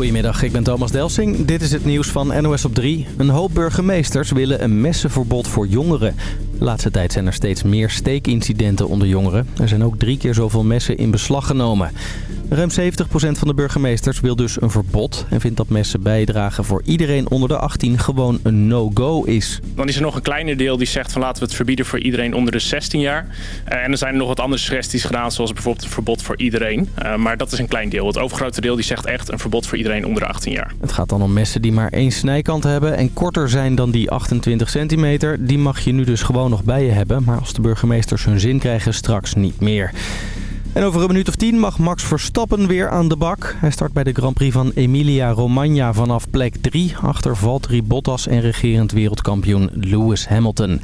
Goedemiddag, ik ben Thomas Delsing. Dit is het nieuws van NOS op 3. Een hoop burgemeesters willen een messenverbod voor jongeren. De laatste tijd zijn er steeds meer steekincidenten onder jongeren. Er zijn ook drie keer zoveel messen in beslag genomen. Ruim 70% van de burgemeesters wil dus een verbod... en vindt dat messen bijdragen voor iedereen onder de 18 gewoon een no-go is. Dan is er nog een kleiner deel die zegt van laten we het verbieden voor iedereen onder de 16 jaar. Uh, en er zijn er nog wat andere suggesties gedaan, zoals bijvoorbeeld een verbod voor iedereen. Uh, maar dat is een klein deel. Het overgrote deel die zegt echt een verbod voor iedereen onder de 18 jaar. Het gaat dan om messen die maar één snijkant hebben en korter zijn dan die 28 centimeter. Die mag je nu dus gewoon nog bij je hebben, maar als de burgemeesters hun zin krijgen straks niet meer. En over een minuut of tien mag Max Verstappen weer aan de bak. Hij start bij de Grand Prix van Emilia-Romagna vanaf plek 3... achter Valtteri Bottas en regerend wereldkampioen Lewis Hamilton.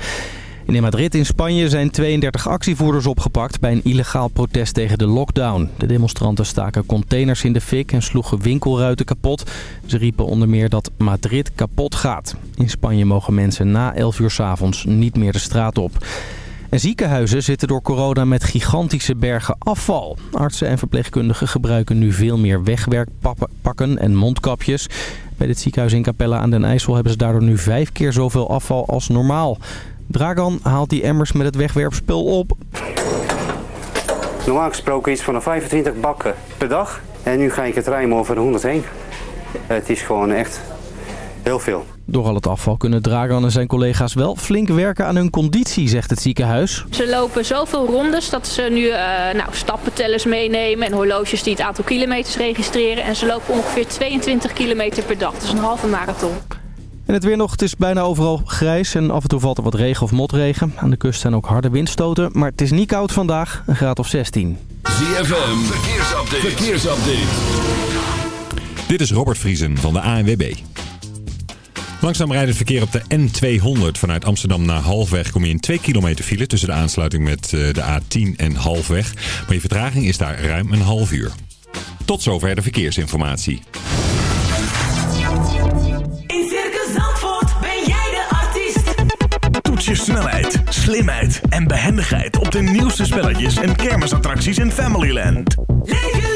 In Madrid in Spanje zijn 32 actievoerders opgepakt bij een illegaal protest tegen de lockdown. De demonstranten staken containers in de fik en sloegen winkelruiten kapot. Ze riepen onder meer dat Madrid kapot gaat. In Spanje mogen mensen na 11 uur s avonds niet meer de straat op. En ziekenhuizen zitten door corona met gigantische bergen afval. Artsen en verpleegkundigen gebruiken nu veel meer wegwerkpakken en mondkapjes. Bij dit ziekenhuis in Capella aan den IJssel hebben ze daardoor nu vijf keer zoveel afval als normaal. Dragan haalt die emmers met het wegwerpspul op. Normaal gesproken is van 25 bakken per dag. En nu ga ik het ruimen over de 100 heen. Het is gewoon echt heel veel. Door al het afval kunnen Dragan en zijn collega's wel flink werken aan hun conditie, zegt het ziekenhuis. Ze lopen zoveel rondes dat ze nu uh, nou, stappentellers meenemen en horloges die het aantal kilometers registreren. En ze lopen ongeveer 22 kilometer per dag, dus een halve marathon. En het weer nog, het is bijna overal grijs en af en toe valt er wat regen of motregen. Aan de kust zijn ook harde windstoten, maar het is niet koud vandaag, een graad of 16. ZFM, verkeersupdate. verkeersupdate. Dit is Robert Vriesen van de ANWB. Langzaam rijdend verkeer op de N200 vanuit Amsterdam naar Halfweg kom je in 2 kilometer file tussen de aansluiting met de A10 en Halfweg. Maar je vertraging is daar ruim een half uur. Tot zover de verkeersinformatie. In Circus Zandvoort ben jij de artiest. Toets je snelheid, slimheid en behendigheid op de nieuwste spelletjes en kermisattracties in Familyland. Leef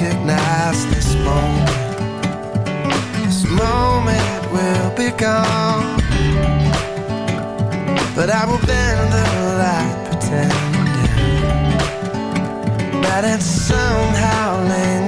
Recognize this moment, this moment will be gone. But I will bend the light, pretending that it somehow lingered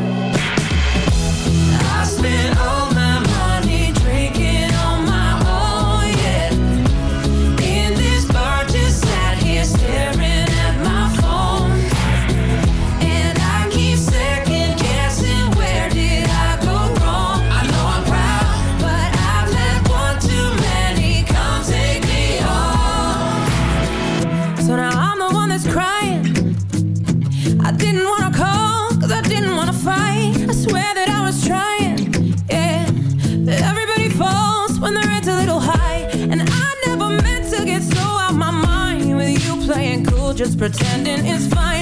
pretending is fine.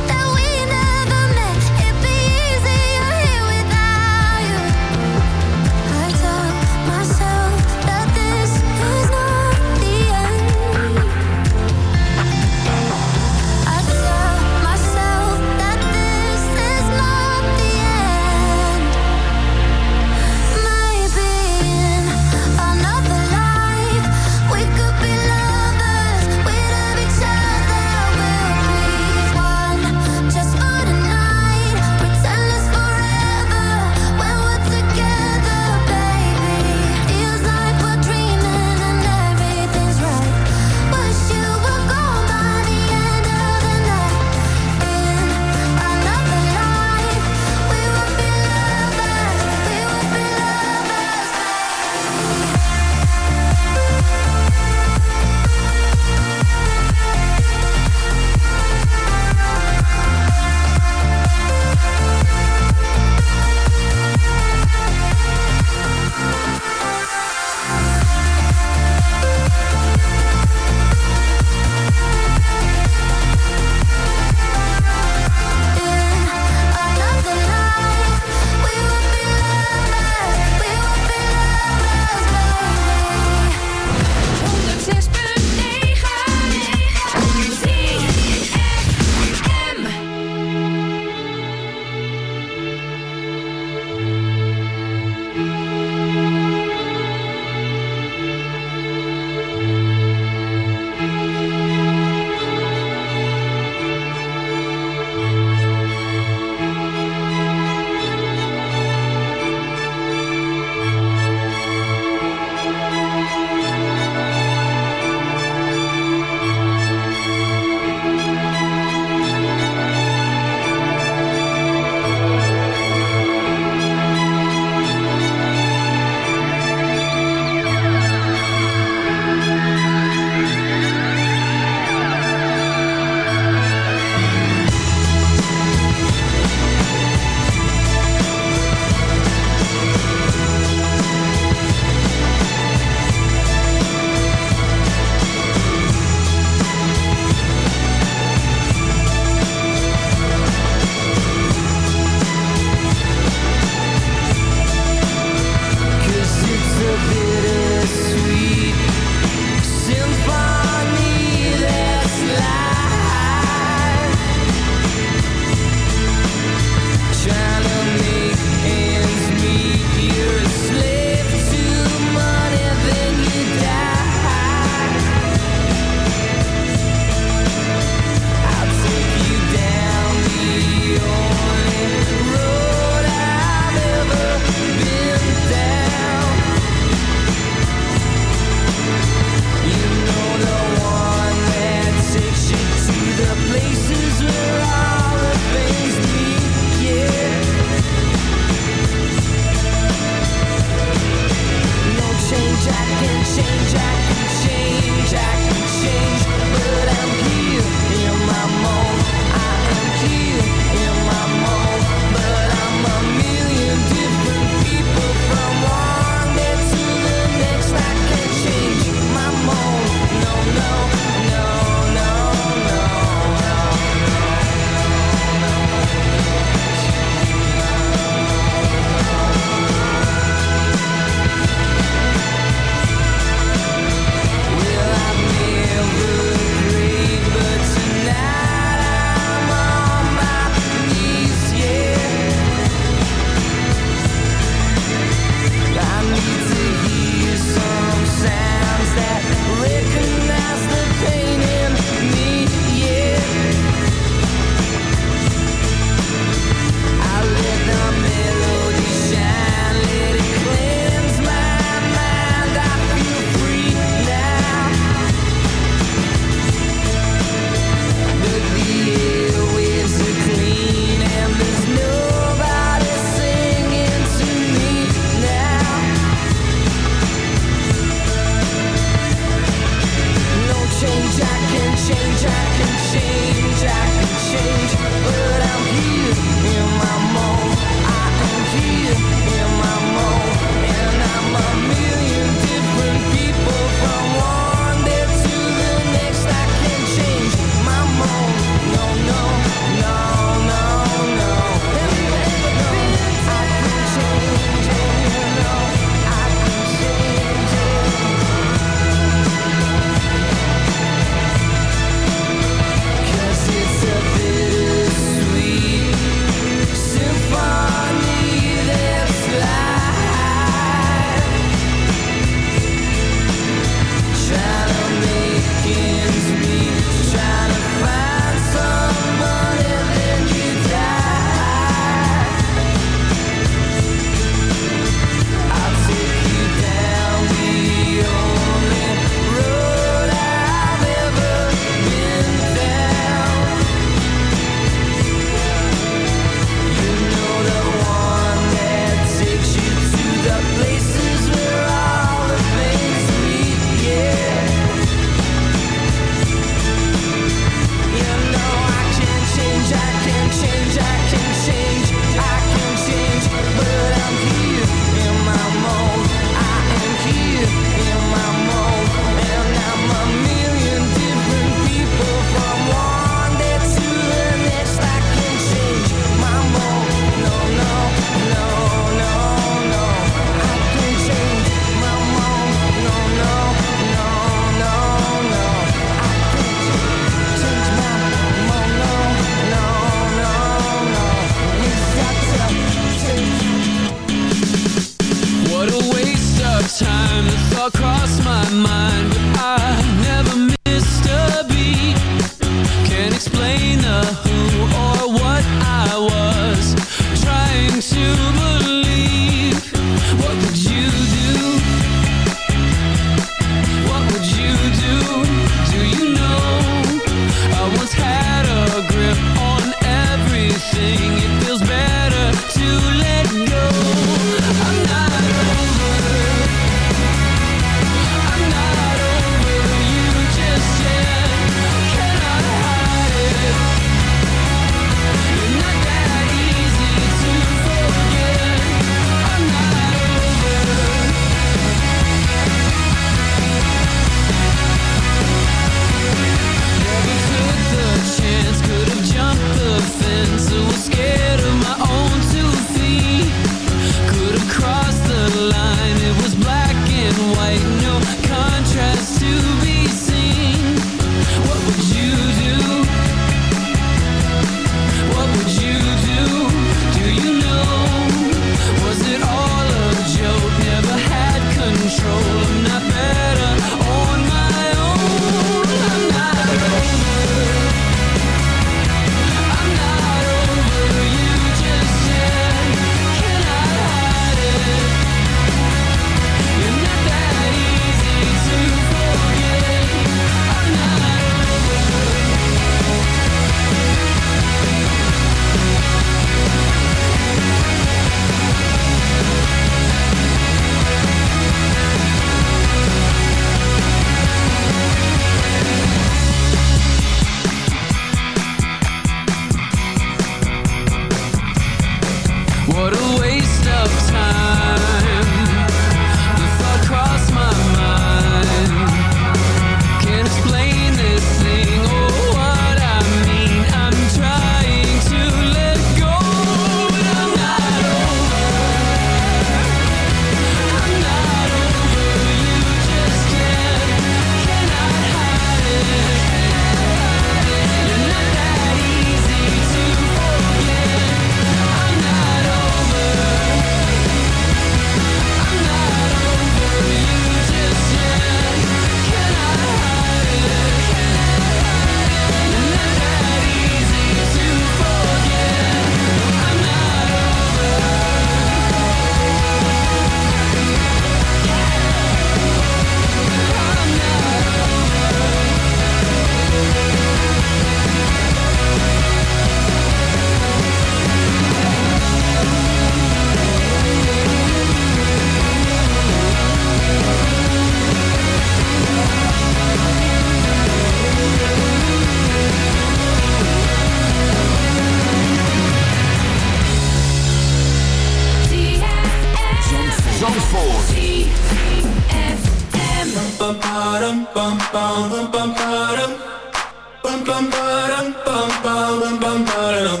Zandvoort.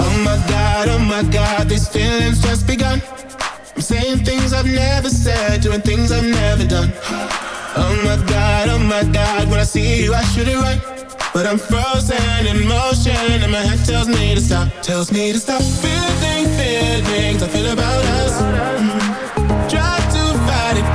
Oh my god, oh my god, these feelings just begun. I'm saying things I've never said, doing things I've never done. Oh my god, oh my god, when I see you, I should it right. But I'm frozen in motion, and my head tells me to stop. Tells me to stop feeling things I feel about us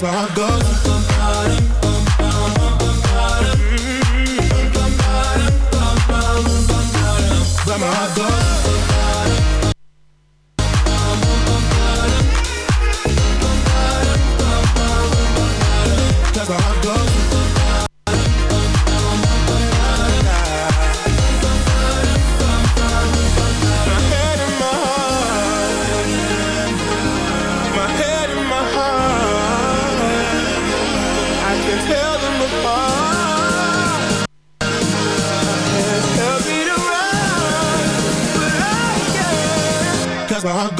Ba-dum. Cause that's where I go.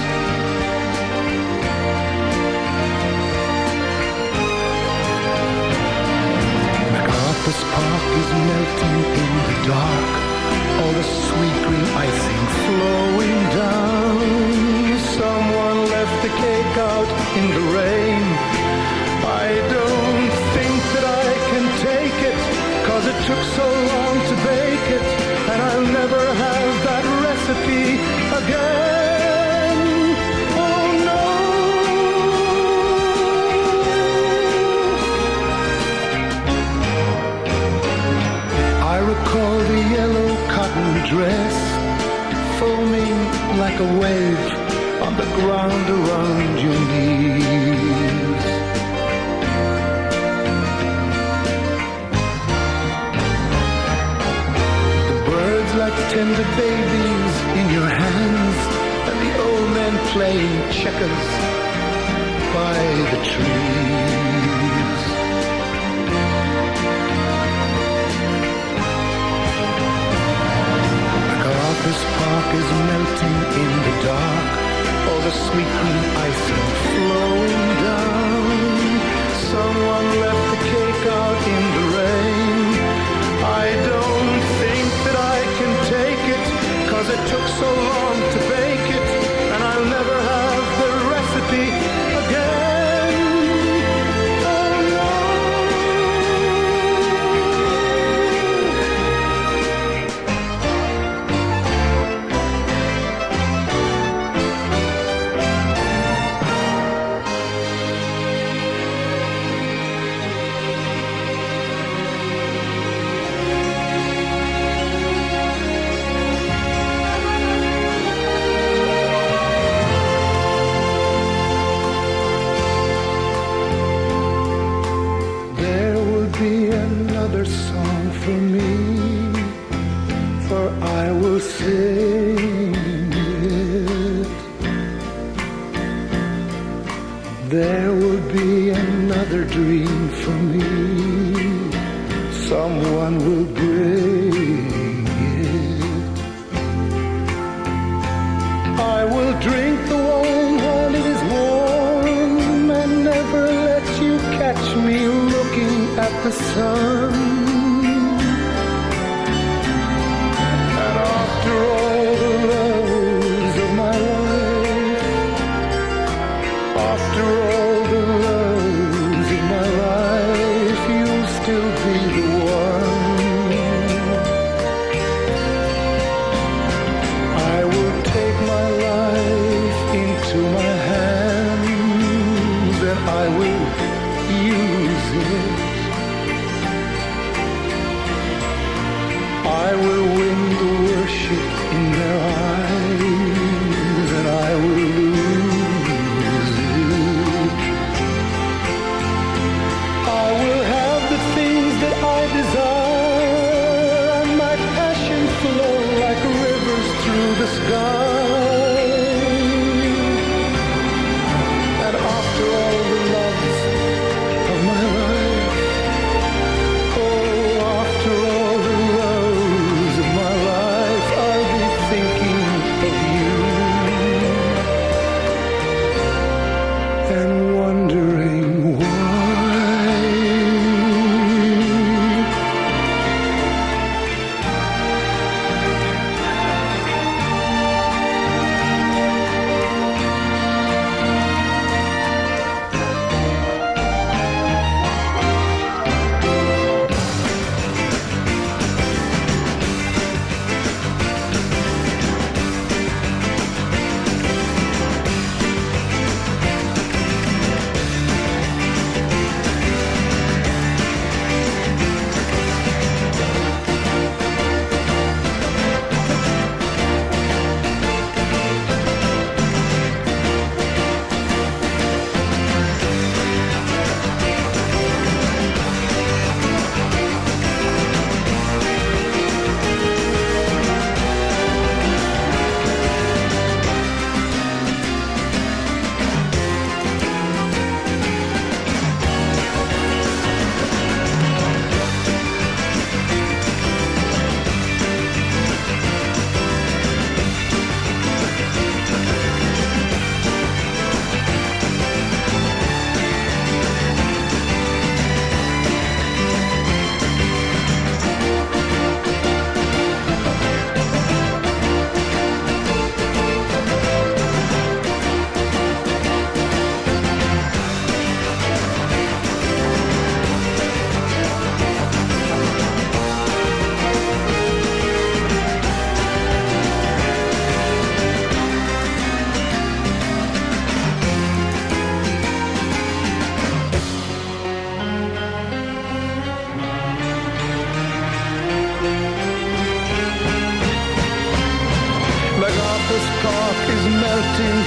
car is melting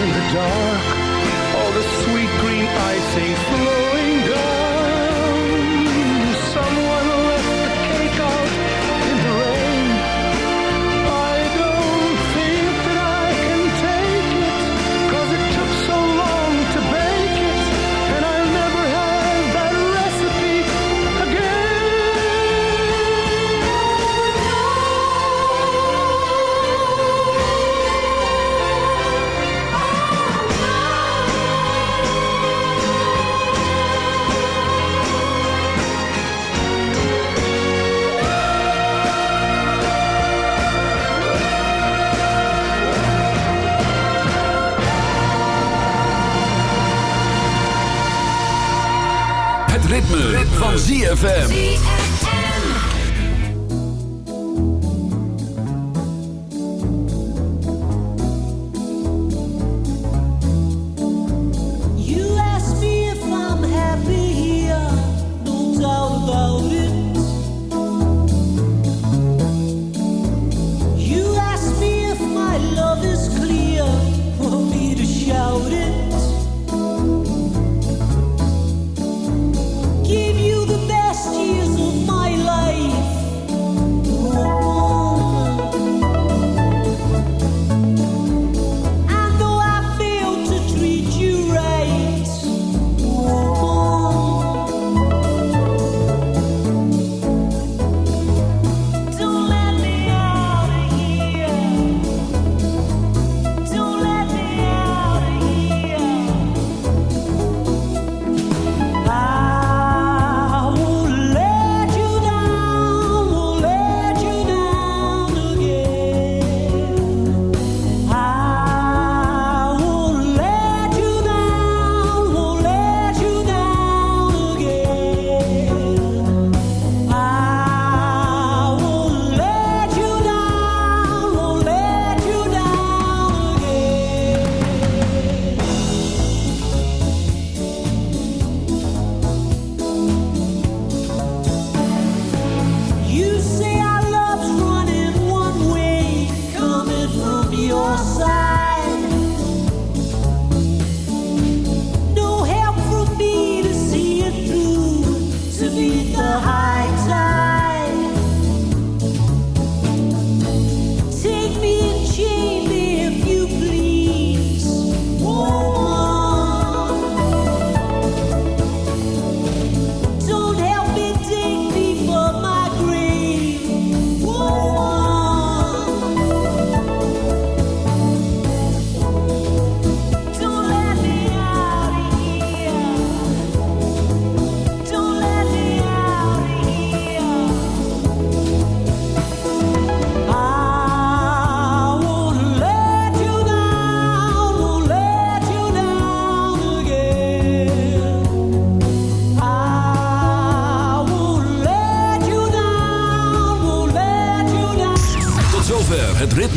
in the dark. All the sweet green icing flowing down. van ZFM.